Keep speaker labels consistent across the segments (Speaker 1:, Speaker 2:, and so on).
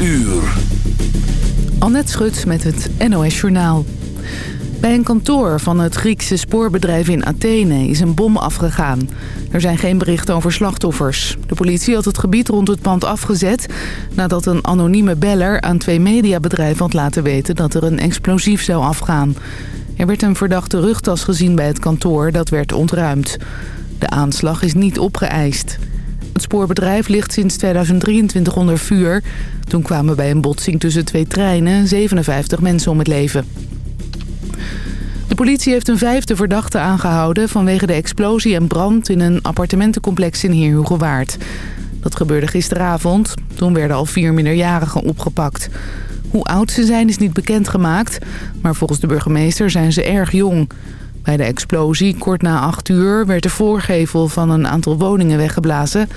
Speaker 1: uur.
Speaker 2: Annette Schut met het NOS Journaal. Bij een kantoor van het Griekse spoorbedrijf in Athene is een bom afgegaan. Er zijn geen berichten over slachtoffers. De politie had het gebied rond het pand afgezet... nadat een anonieme beller aan twee mediabedrijven had laten weten... dat er een explosief zou afgaan. Er werd een verdachte rugtas gezien bij het kantoor, dat werd ontruimd. De aanslag is niet opgeëist. Het spoorbedrijf ligt sinds 2023 onder vuur. Toen kwamen bij een botsing tussen twee treinen 57 mensen om het leven. De politie heeft een vijfde verdachte aangehouden... vanwege de explosie en brand in een appartementencomplex in Heerhugowaard. Dat gebeurde gisteravond. Toen werden al vier minderjarigen opgepakt. Hoe oud ze zijn is niet bekendgemaakt... maar volgens de burgemeester zijn ze erg jong... Bij de explosie, kort na acht uur, werd de voorgevel van een aantal woningen weggeblazen.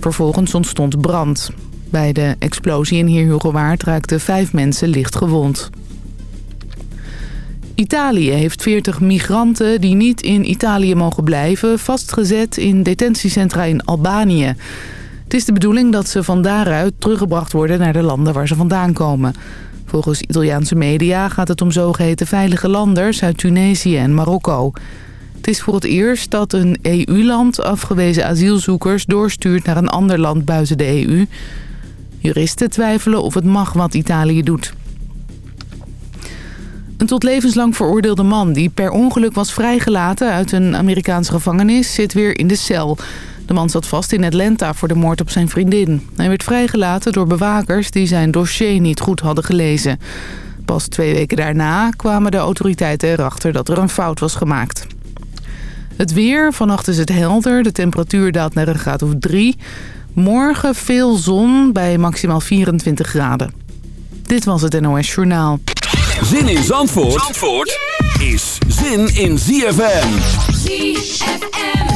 Speaker 2: Vervolgens ontstond brand. Bij de explosie in Heerhugowaard raakten vijf mensen licht gewond. Italië heeft 40 migranten die niet in Italië mogen blijven... vastgezet in detentiecentra in Albanië. Het is de bedoeling dat ze van daaruit teruggebracht worden naar de landen waar ze vandaan komen... Volgens Italiaanse media gaat het om zogeheten veilige landers uit Tunesië en Marokko. Het is voor het eerst dat een EU-land afgewezen asielzoekers doorstuurt naar een ander land buiten de EU. Juristen twijfelen of het mag wat Italië doet. Een tot levenslang veroordeelde man die per ongeluk was vrijgelaten uit een Amerikaanse gevangenis zit weer in de cel. De man zat vast in Atlanta voor de moord op zijn vriendin. Hij werd vrijgelaten door bewakers die zijn dossier niet goed hadden gelezen. Pas twee weken daarna kwamen de autoriteiten erachter dat er een fout was gemaakt. Het weer, vannacht is het helder. De temperatuur daalt naar een graad of drie. Morgen veel zon bij maximaal 24 graden. Dit was het NOS Journaal.
Speaker 1: Zin in Zandvoort, Zandvoort is zin in ZFM.
Speaker 3: ZFM.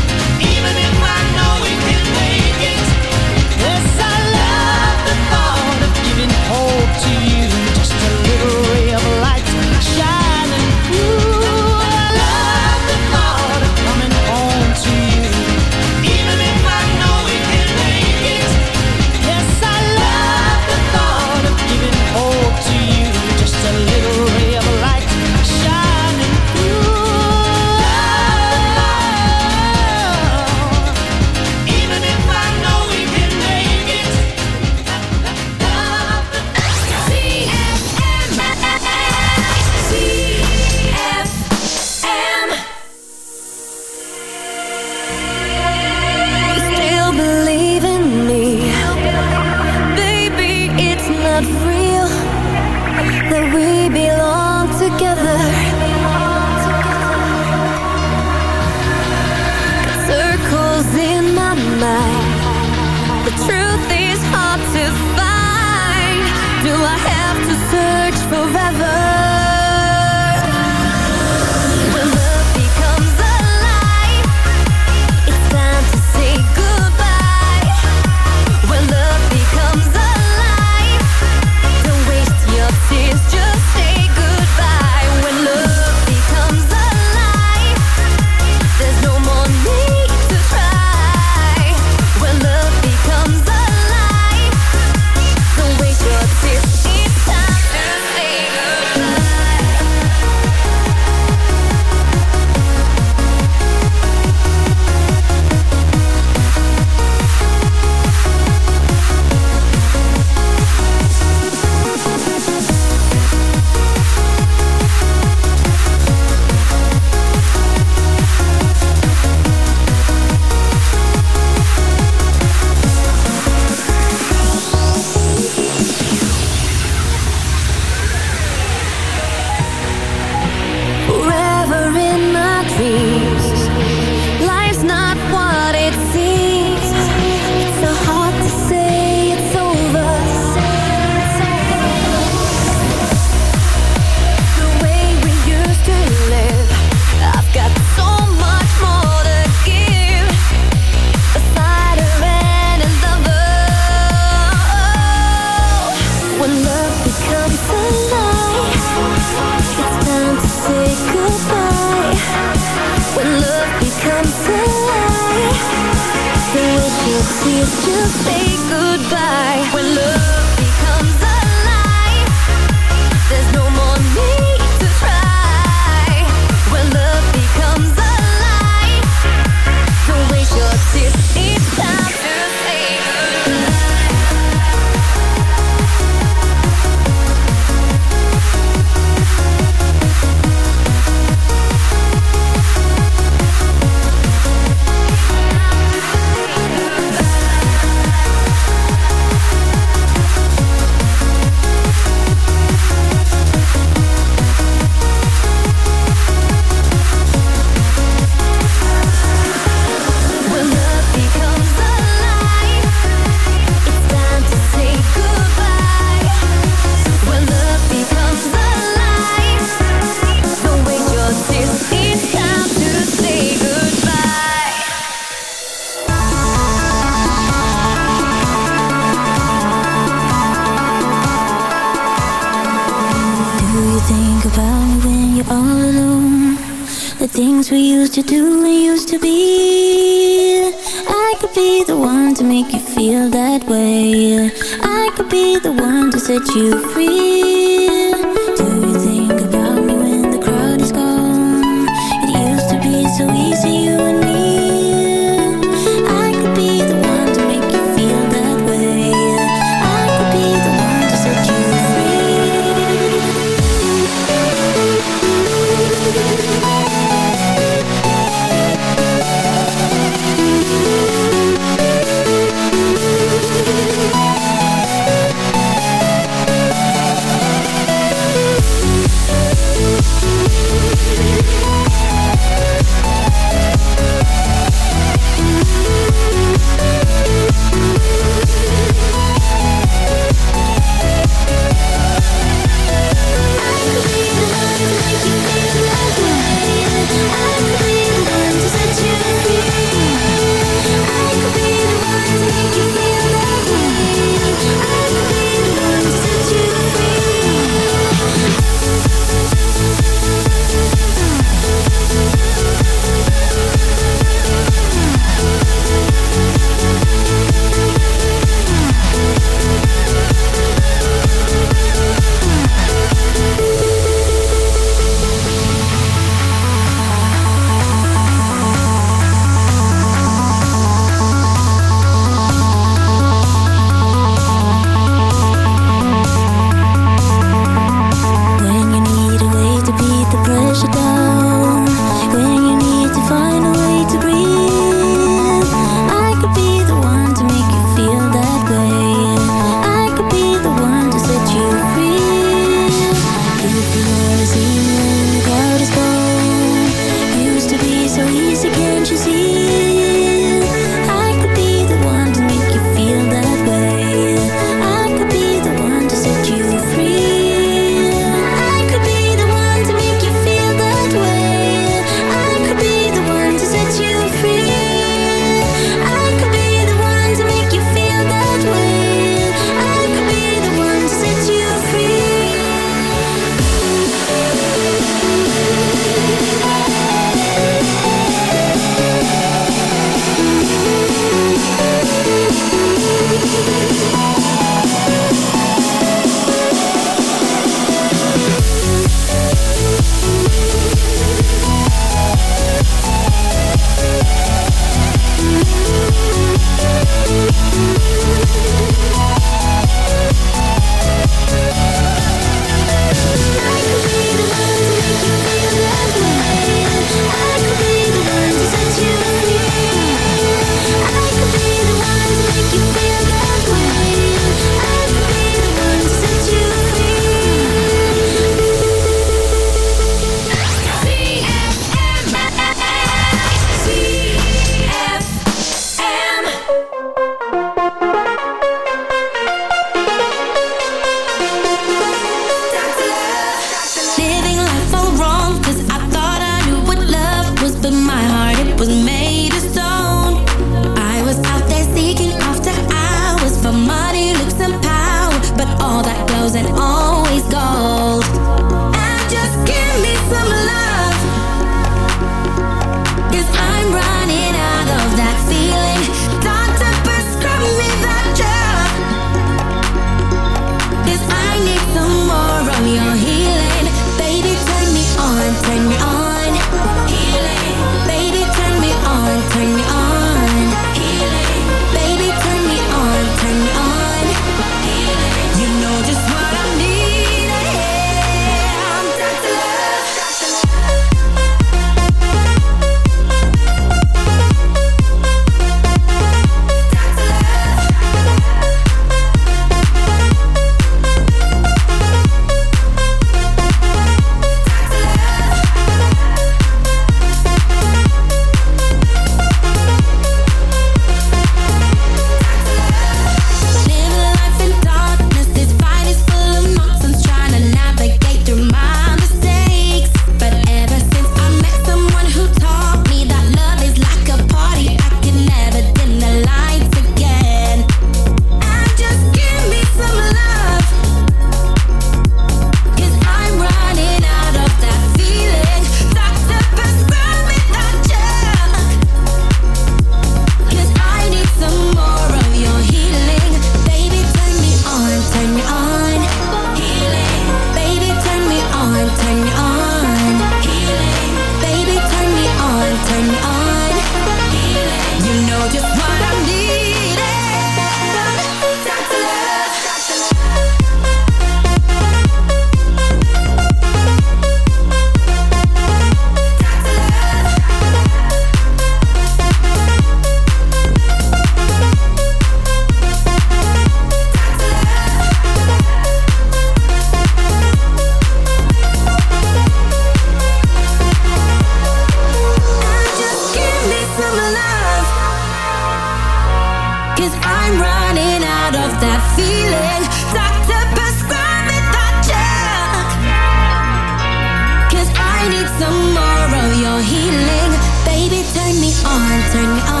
Speaker 4: Turn me on.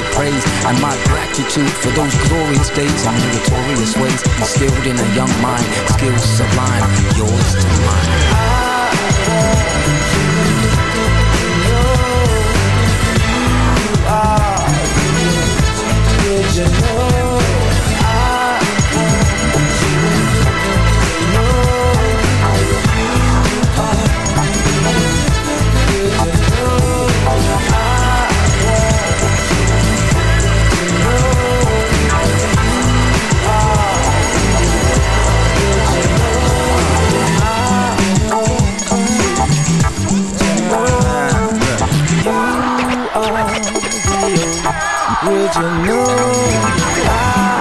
Speaker 5: of praise And my gratitude for those glorious days And meritorious ways Instilled in a young mind Skills sublime Yours to mine
Speaker 4: original. I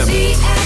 Speaker 6: ZFM.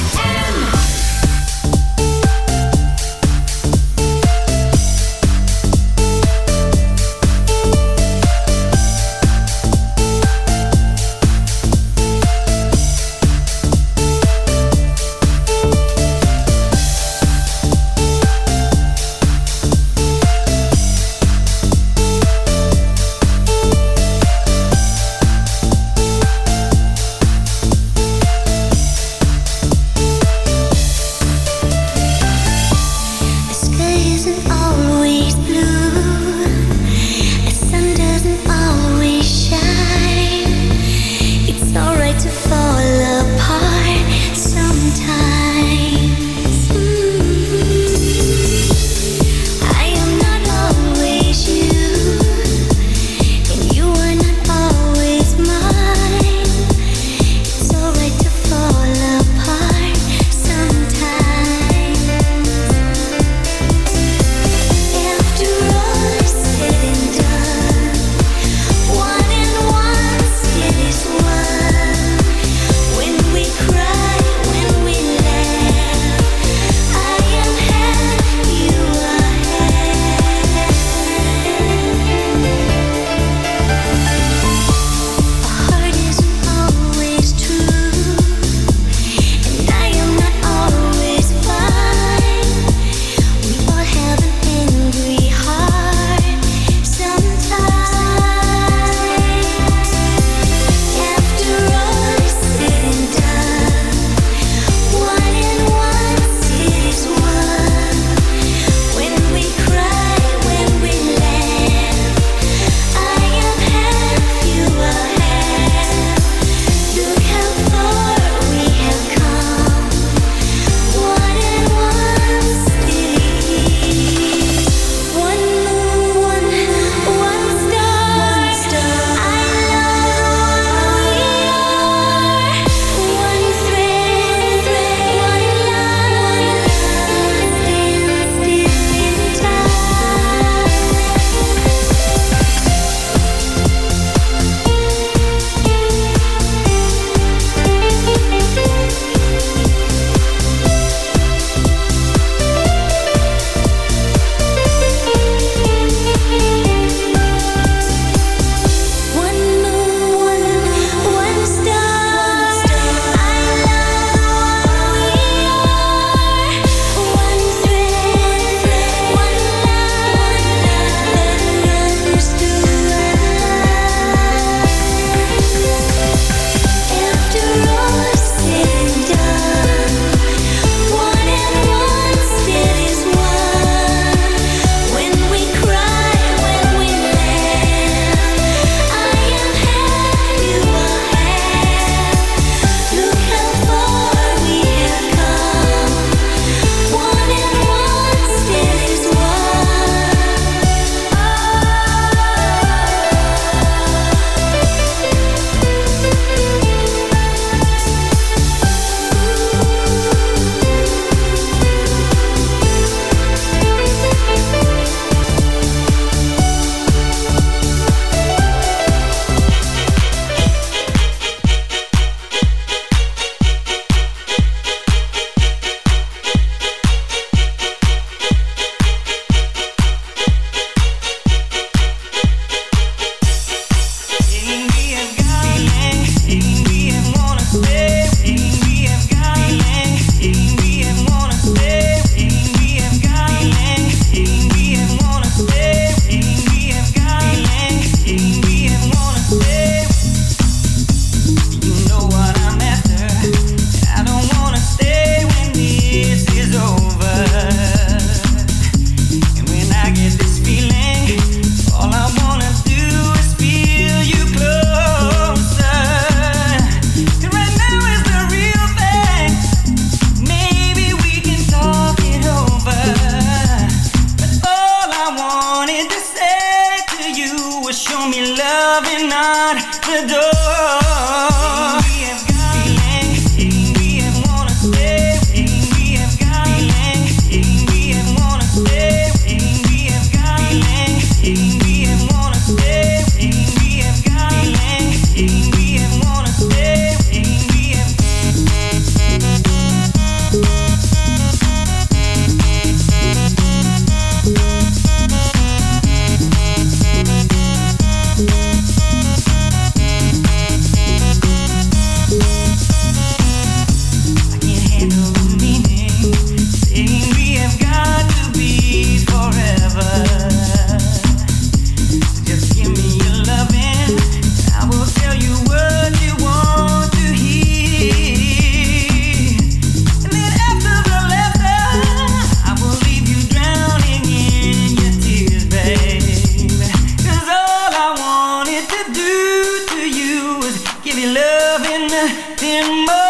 Speaker 6: my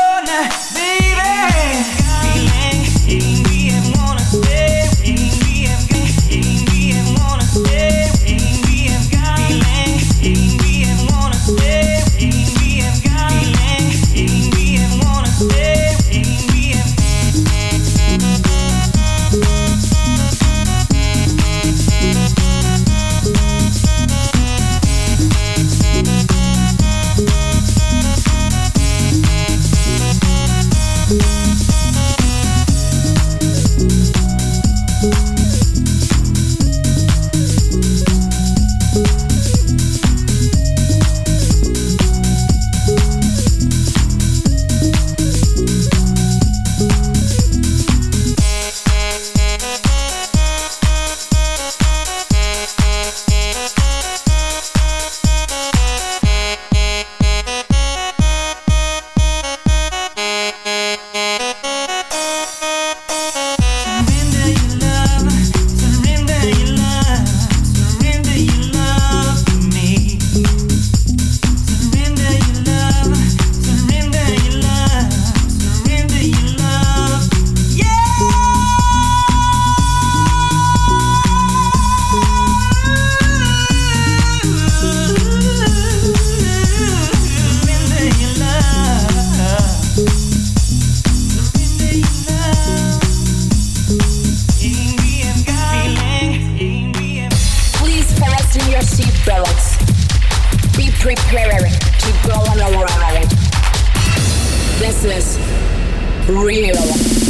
Speaker 6: real.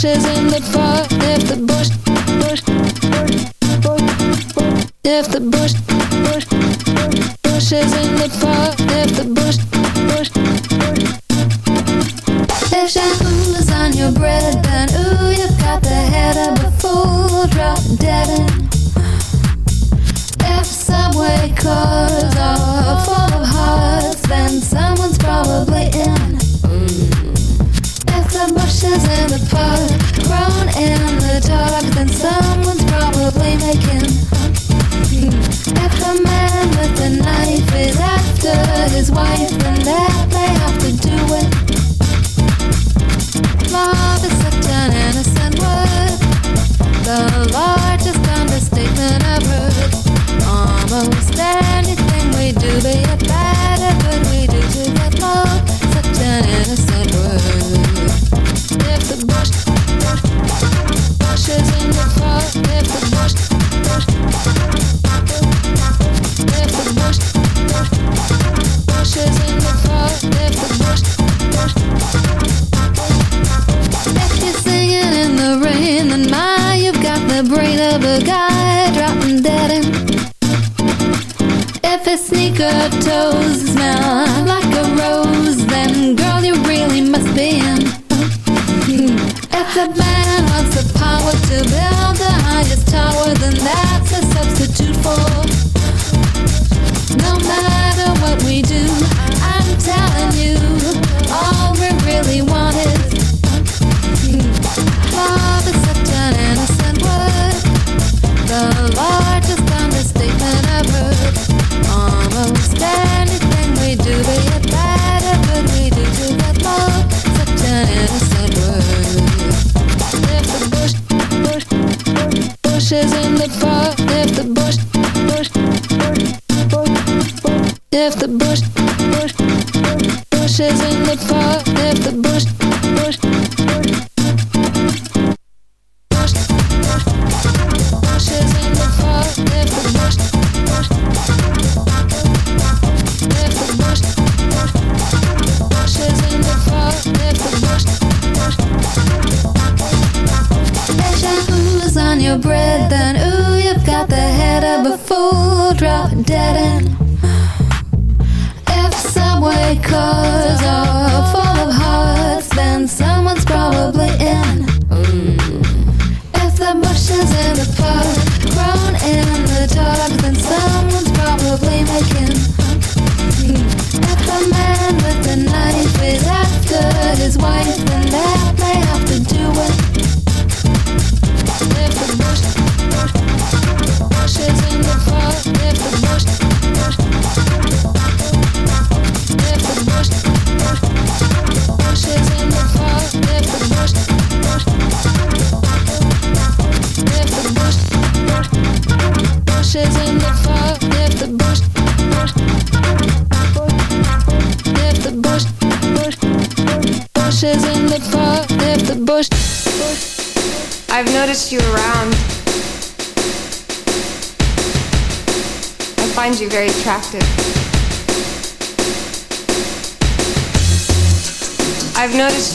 Speaker 7: bushes in the park, left the bush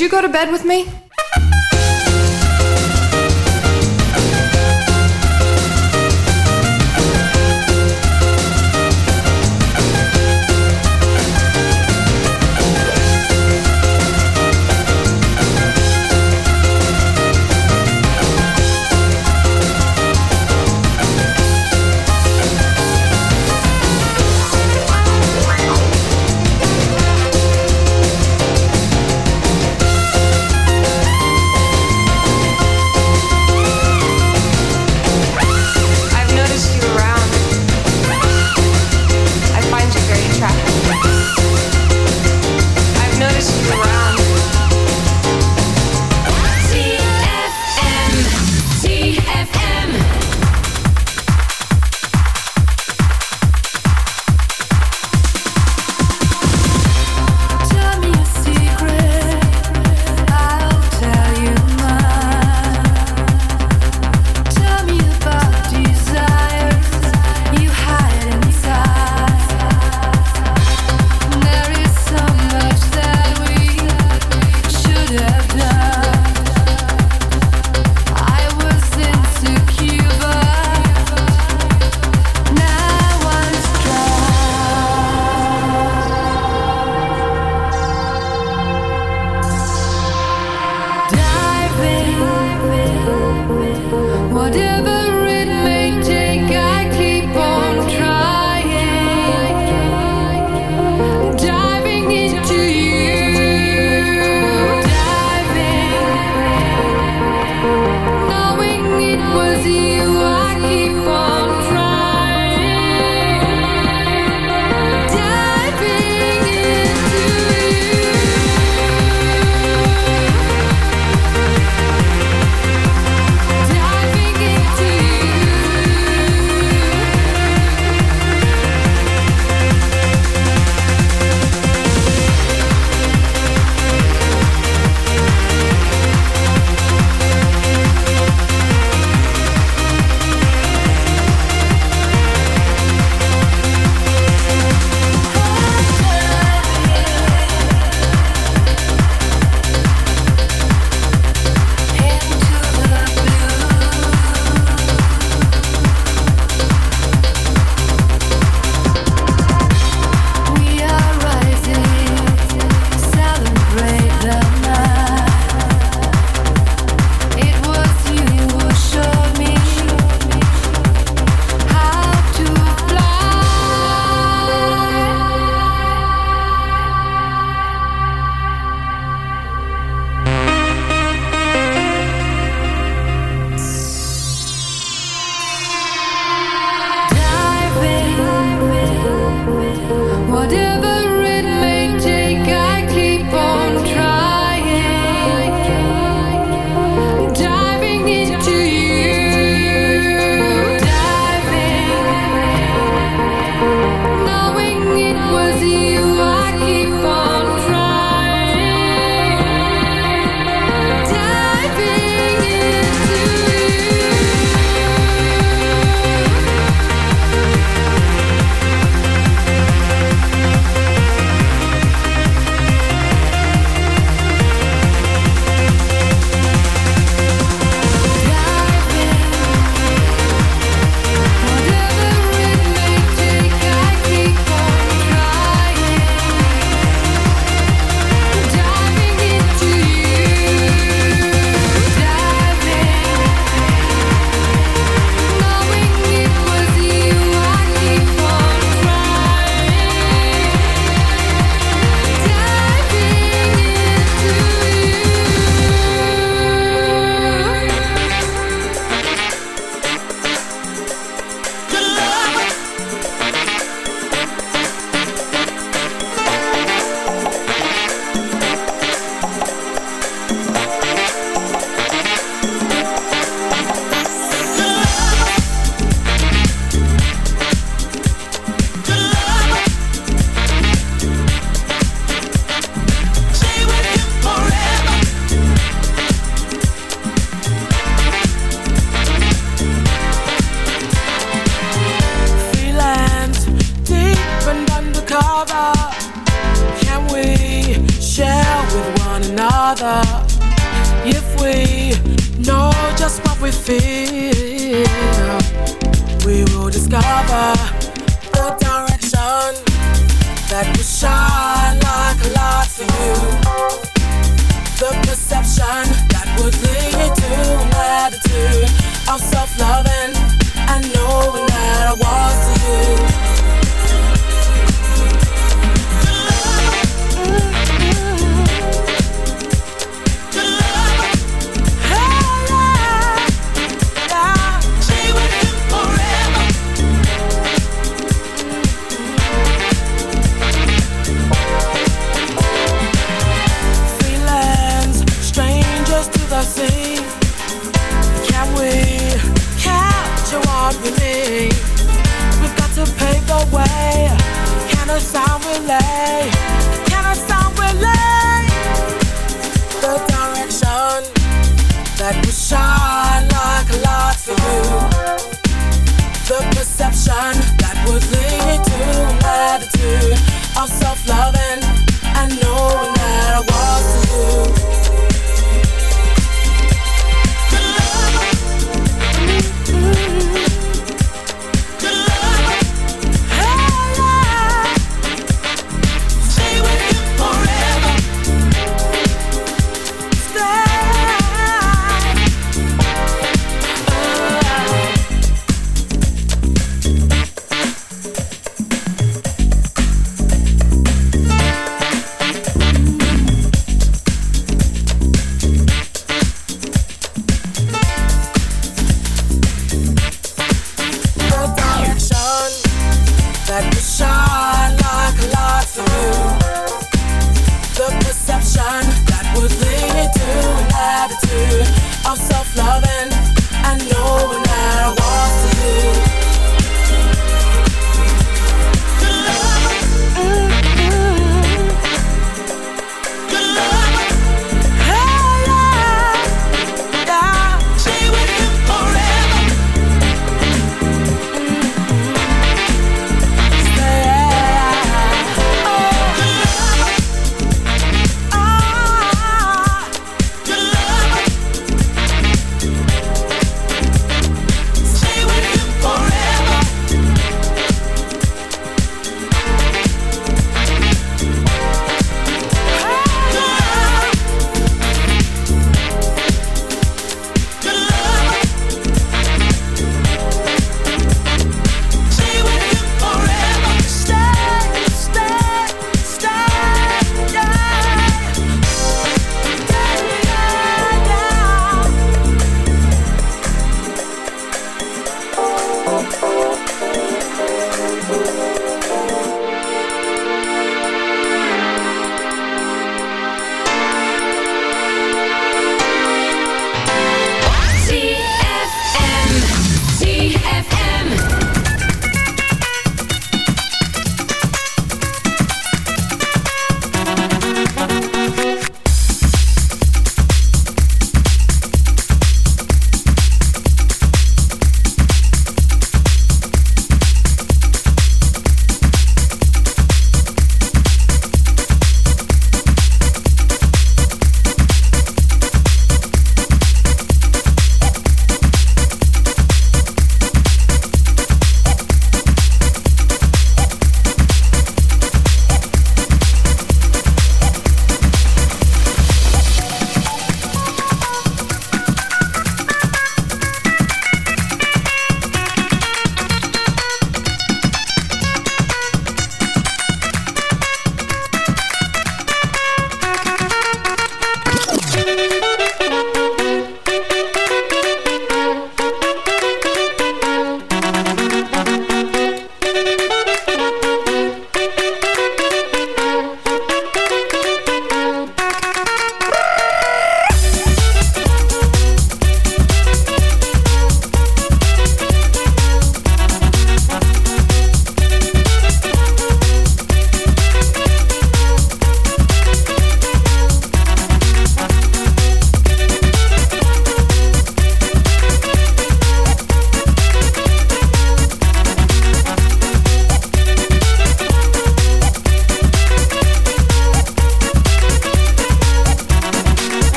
Speaker 8: Would you go to bed with me?